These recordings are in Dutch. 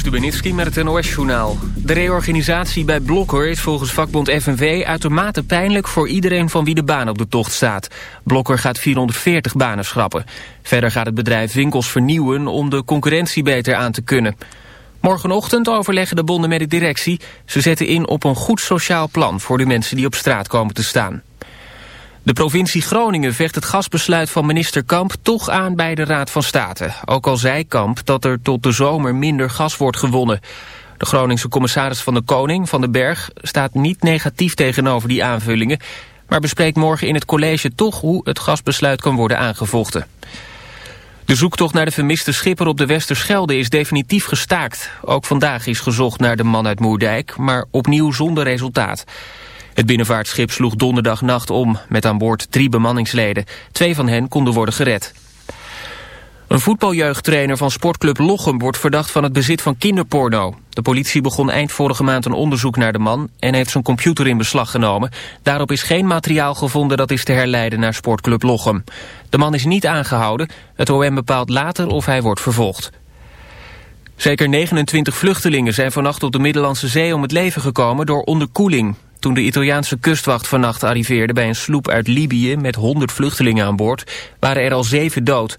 Stubenitski met het NOS-journaal. De reorganisatie bij Blokker is volgens vakbond FNV uitermate pijnlijk voor iedereen van wie de baan op de tocht staat. Blokker gaat 440 banen schrappen. Verder gaat het bedrijf winkels vernieuwen om de concurrentie beter aan te kunnen. Morgenochtend overleggen de bonden met de directie. Ze zetten in op een goed sociaal plan voor de mensen die op straat komen te staan. De provincie Groningen vecht het gasbesluit van minister Kamp toch aan bij de Raad van State. Ook al zei Kamp dat er tot de zomer minder gas wordt gewonnen. De Groningse commissaris van de Koning, Van den Berg, staat niet negatief tegenover die aanvullingen, maar bespreekt morgen in het college toch hoe het gasbesluit kan worden aangevochten. De zoektocht naar de vermiste schipper op de Westerschelde is definitief gestaakt. Ook vandaag is gezocht naar de man uit Moerdijk, maar opnieuw zonder resultaat. Het binnenvaartschip sloeg donderdagnacht om met aan boord drie bemanningsleden. Twee van hen konden worden gered. Een voetbaljeugdtrainer van sportclub Lochem wordt verdacht van het bezit van kinderporno. De politie begon eind vorige maand een onderzoek naar de man en heeft zijn computer in beslag genomen. Daarop is geen materiaal gevonden dat is te herleiden naar sportclub Lochem. De man is niet aangehouden. Het OM bepaalt later of hij wordt vervolgd. Zeker 29 vluchtelingen zijn vannacht op de Middellandse Zee om het leven gekomen door onderkoeling. Toen de Italiaanse kustwacht vannacht arriveerde bij een sloep uit Libië met 100 vluchtelingen aan boord, waren er al zeven dood.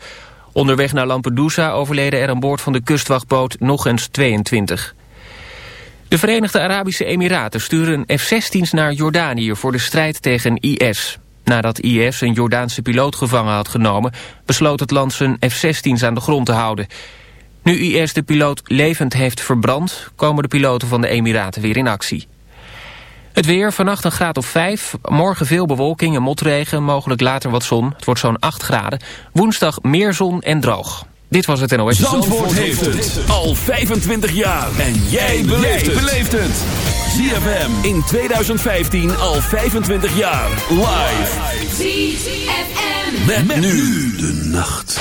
Onderweg naar Lampedusa overleden er aan boord van de kustwachtboot nog eens 22. De Verenigde Arabische Emiraten sturen F-16's naar Jordanië voor de strijd tegen IS. Nadat IS een Jordaanse piloot gevangen had genomen, besloot het land zijn F-16's aan de grond te houden. Nu IS de piloot levend heeft verbrand, komen de piloten van de Emiraten weer in actie. Het weer, vannacht een graad of 5. Morgen veel bewolking en motregen, mogelijk later wat zon. Het wordt zo'n 8 graden. Woensdag meer zon en droog. Dit was het NOS. Zandvoort, Zandvoort heeft het al 25 jaar. En jij beleeft het. ZFM in 2015 al 25 jaar. Live. ZFM. Met, met nu de nacht.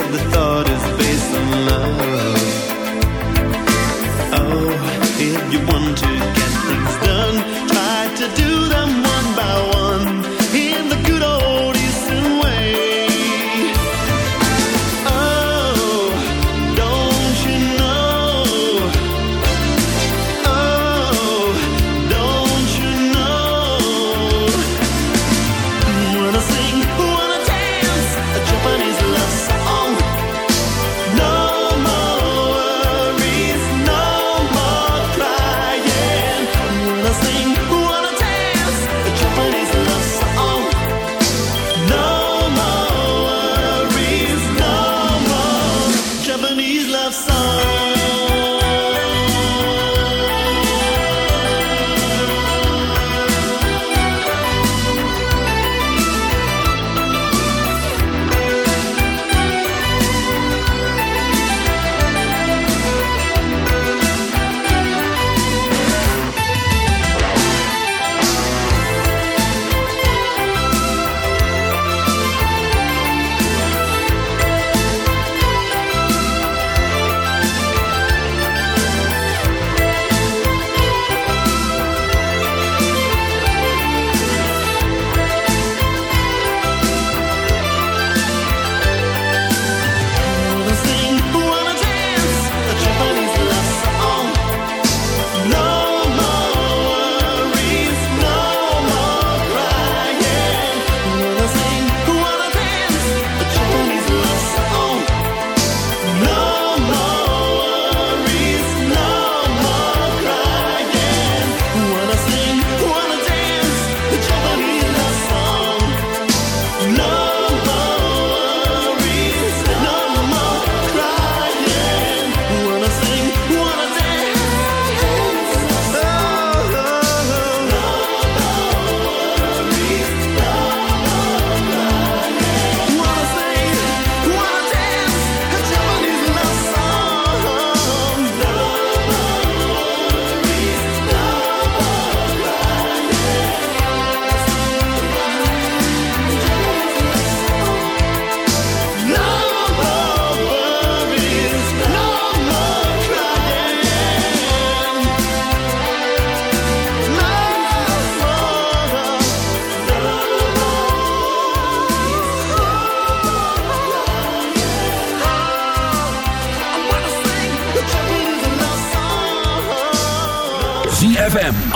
The thought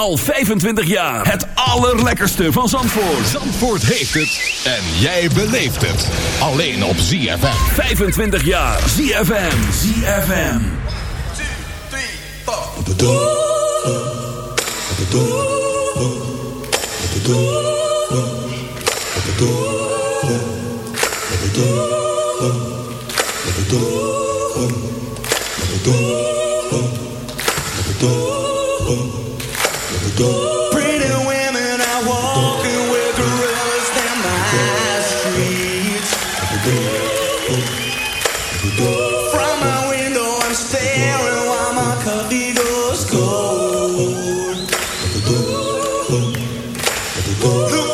Al 25 jaar. Het allerlekkerste van Zandvoort. Zandvoort heeft het. En jij beleeft het. Alleen op ZFM. 25 jaar. ZFM. ZFM. 1, 2, 3, 4. Look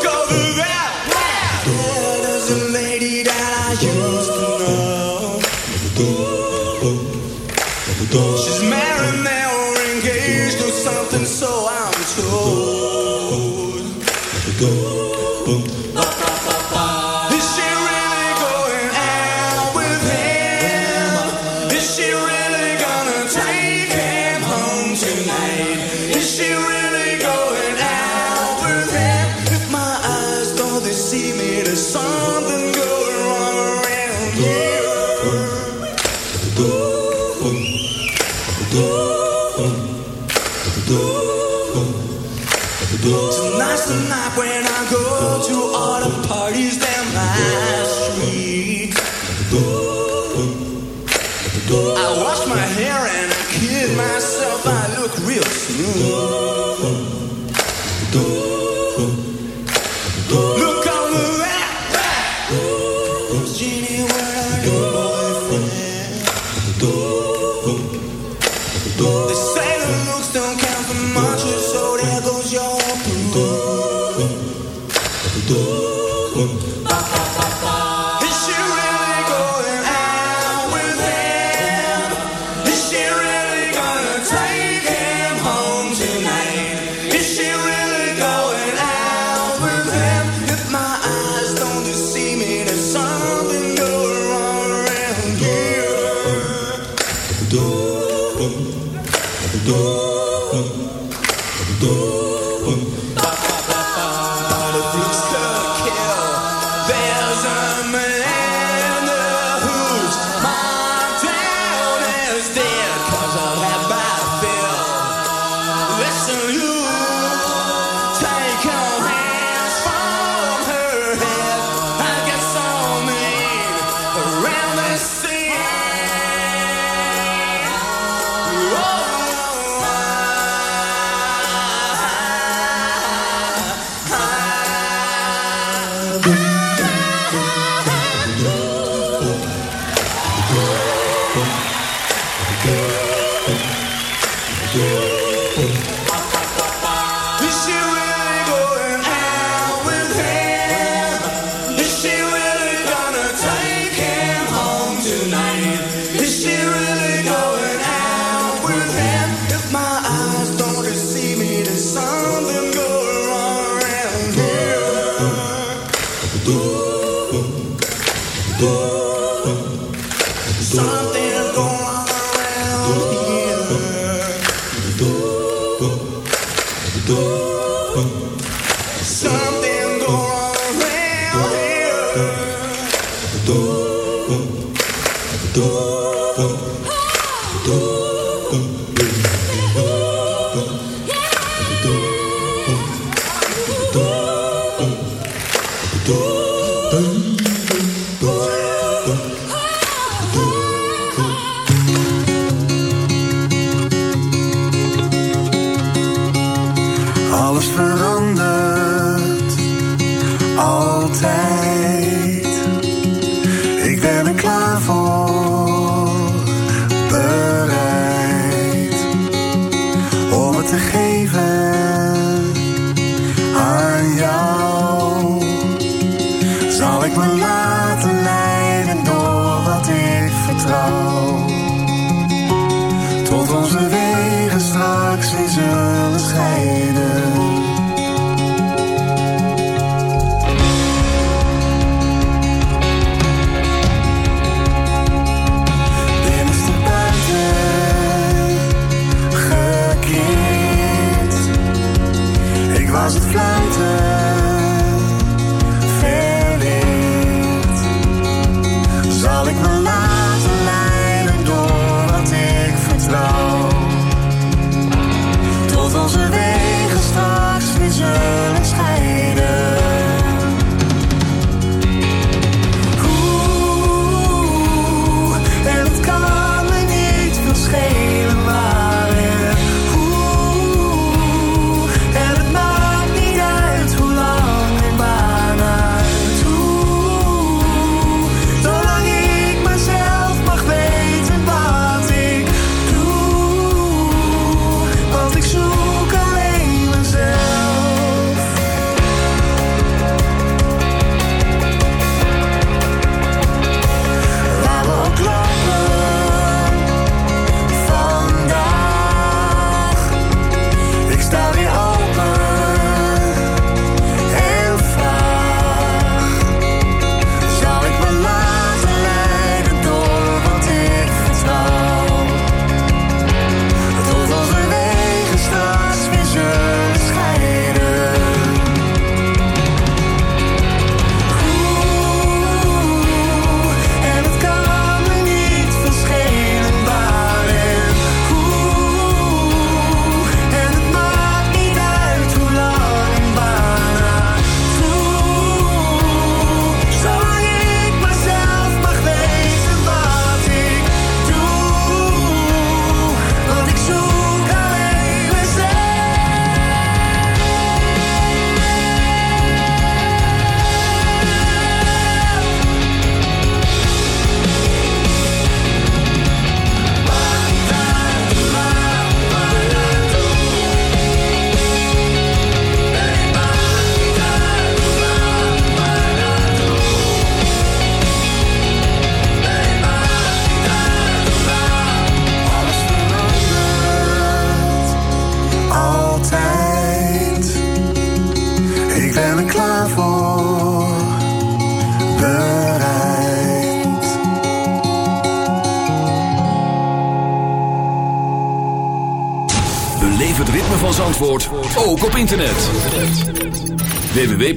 like the light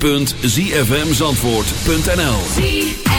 www.zfmzandvoort.nl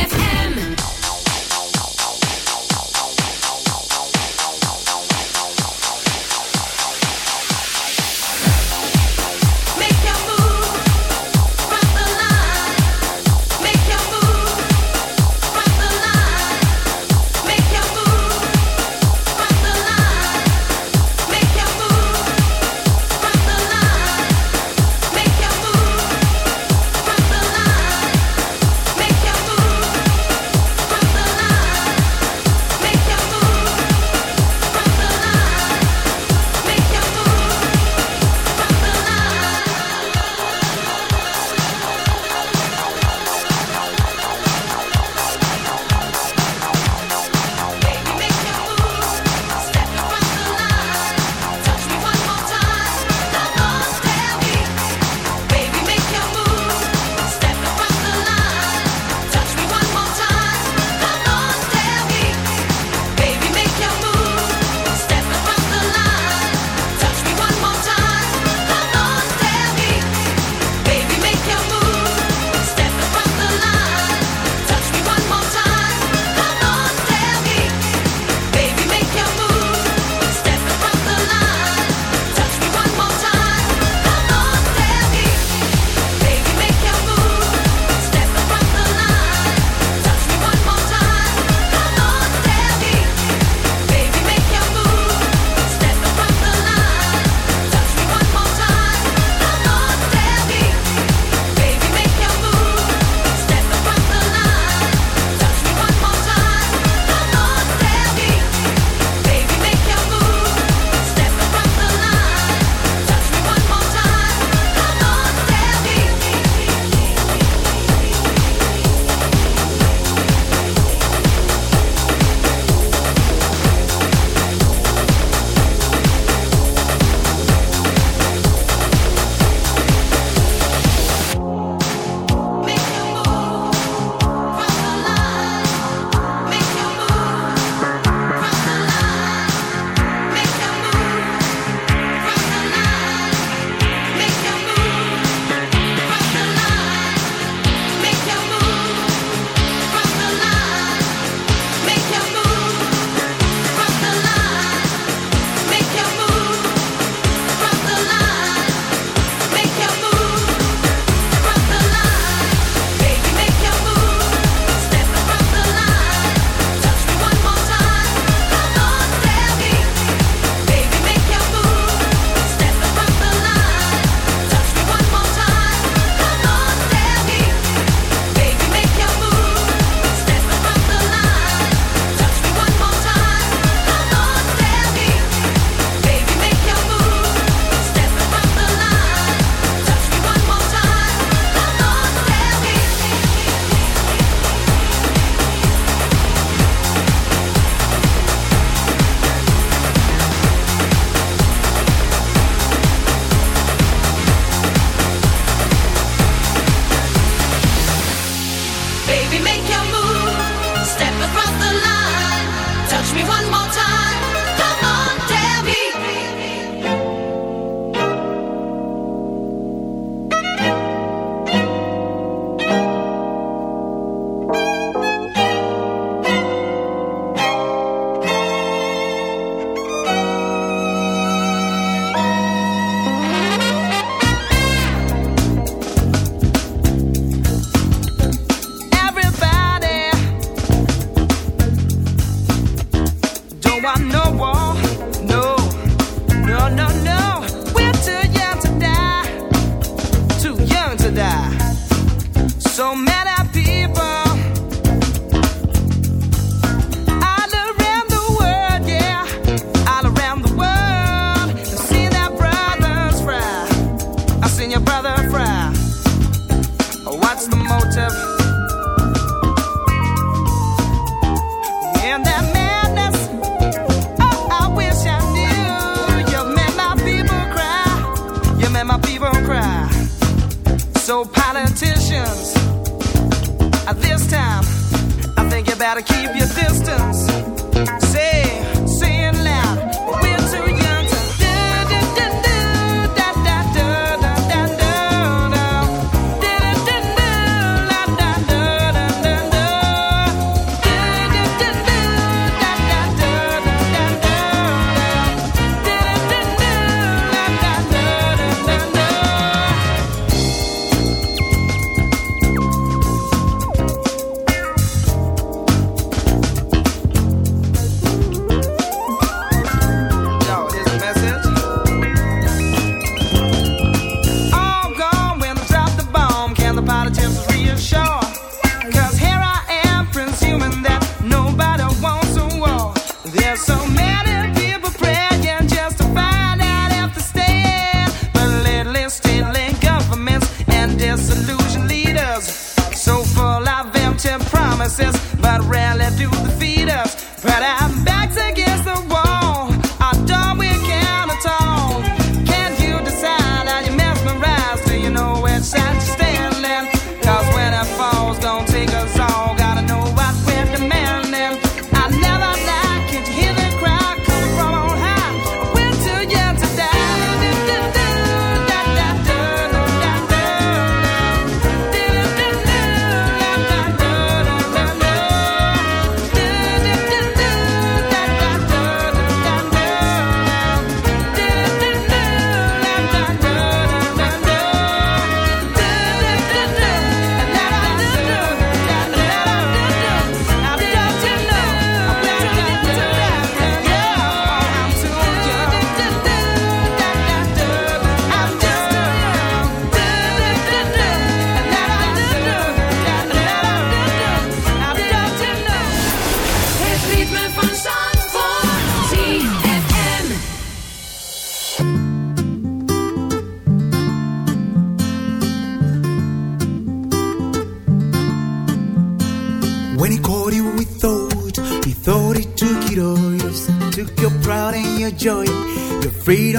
Oh, what's the motive? That madness, oh, I wish I knew. You made my people cry. You made my people cry. So, politicians, uh, this time, I think you better keep your distance.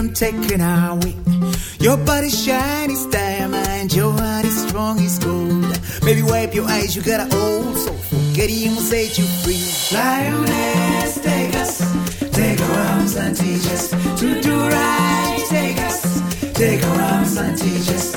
I'm our away. Your body shine is diamond, your heart is strong it's gold. Baby, wipe your eyes, you got an old soul. Getting will set you free. Lioness, take us, take our arms and teach us to do right. Take us, take our arms and teach us.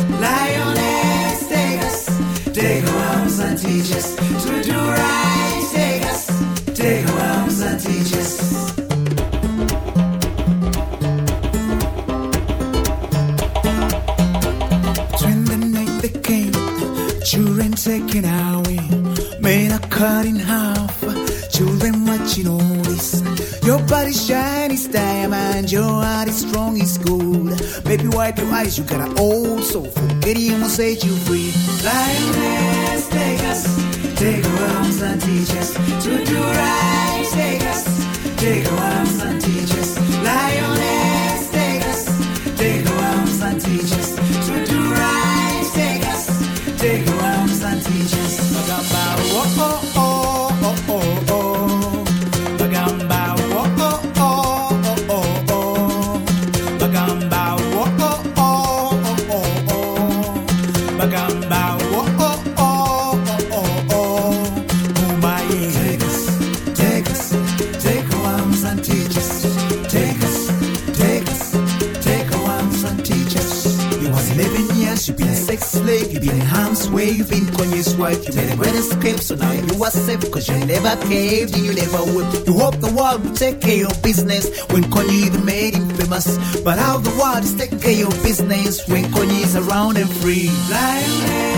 eyes, you got an old soul. Queríamos ser you free. Lionel. Cause you never caved and you never would. You hope the world will take care of business when Kanye the made him famous. But how the world is taking care of business when Kanye is around and free. Like,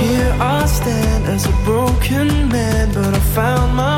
Here I stand as a broken man, but I found my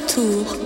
Retour.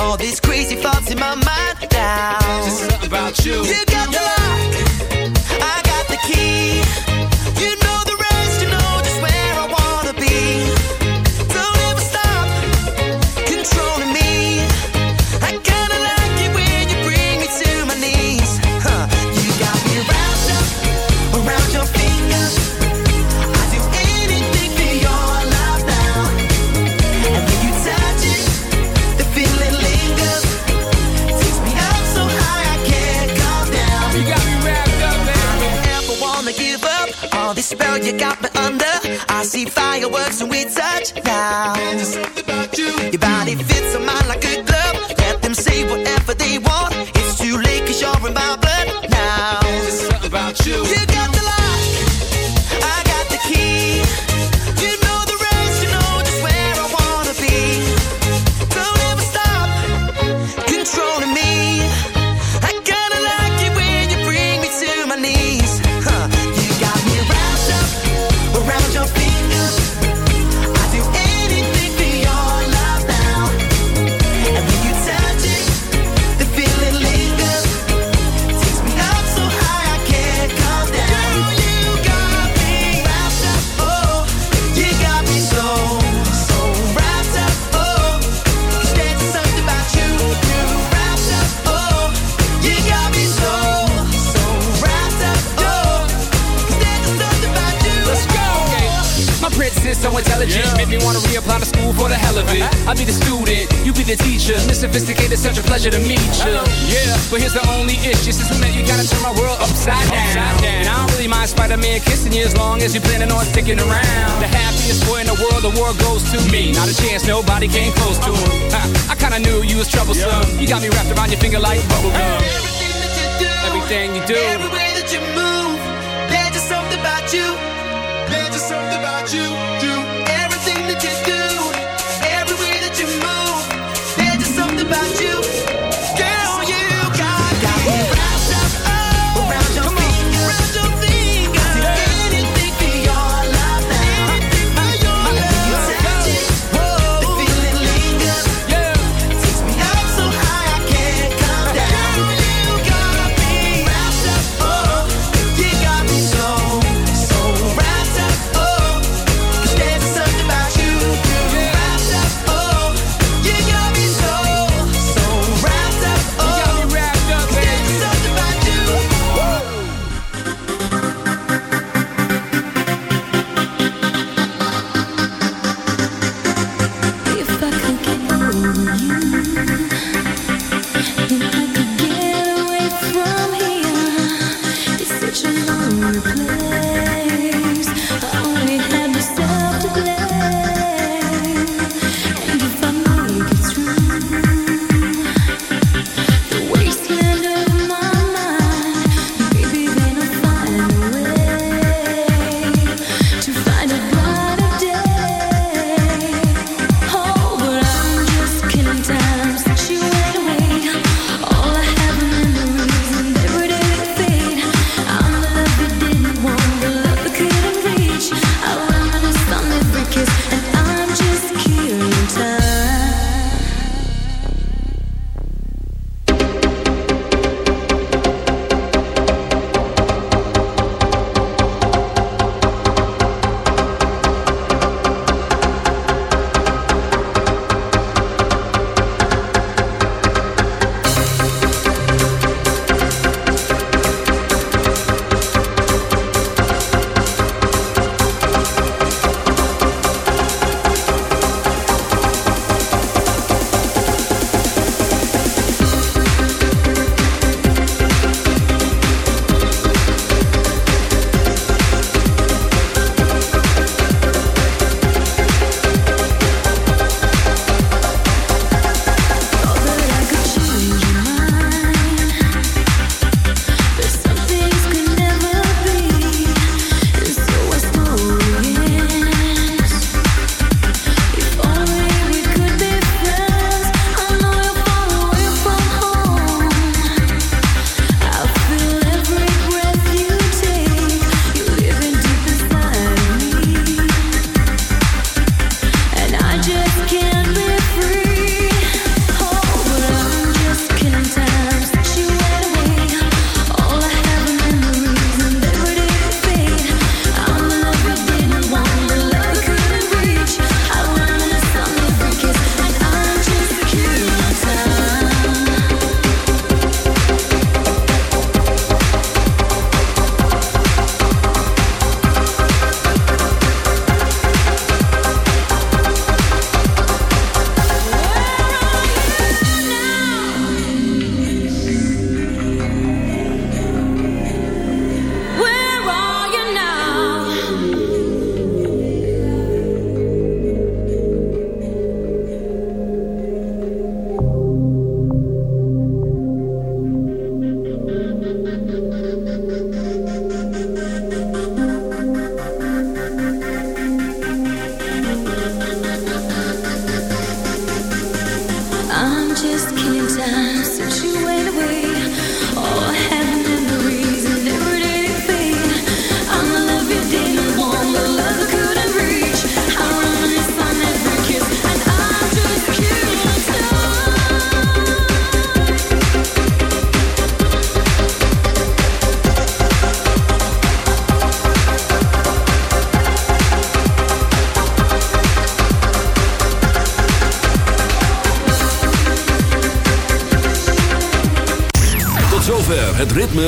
All this pleasure to meet you. Yeah, but here's the only issue. Since we met, you gotta turn my world upside down. Upside down. And I don't really mind Spider-Man kissing you as long as you're planning on sticking around. The happiest boy in the world, the world goes to me. Not a chance, nobody came close to him. I, I kinda knew you was troublesome. Yeah. You got me wrapped around your finger like bubblegum. Hey, everything that you do, everything you do, every way that you move. like